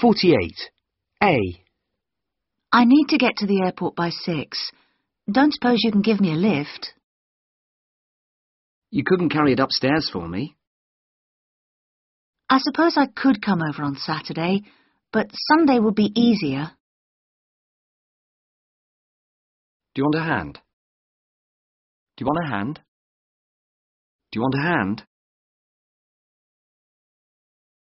48. A. I need to get to the airport by six. Don't suppose you can give me a lift? You couldn't carry it upstairs for me. I suppose I could come over on Saturday, but Sunday would be easier. Do you want a hand? Do you want a hand? Do you want a hand?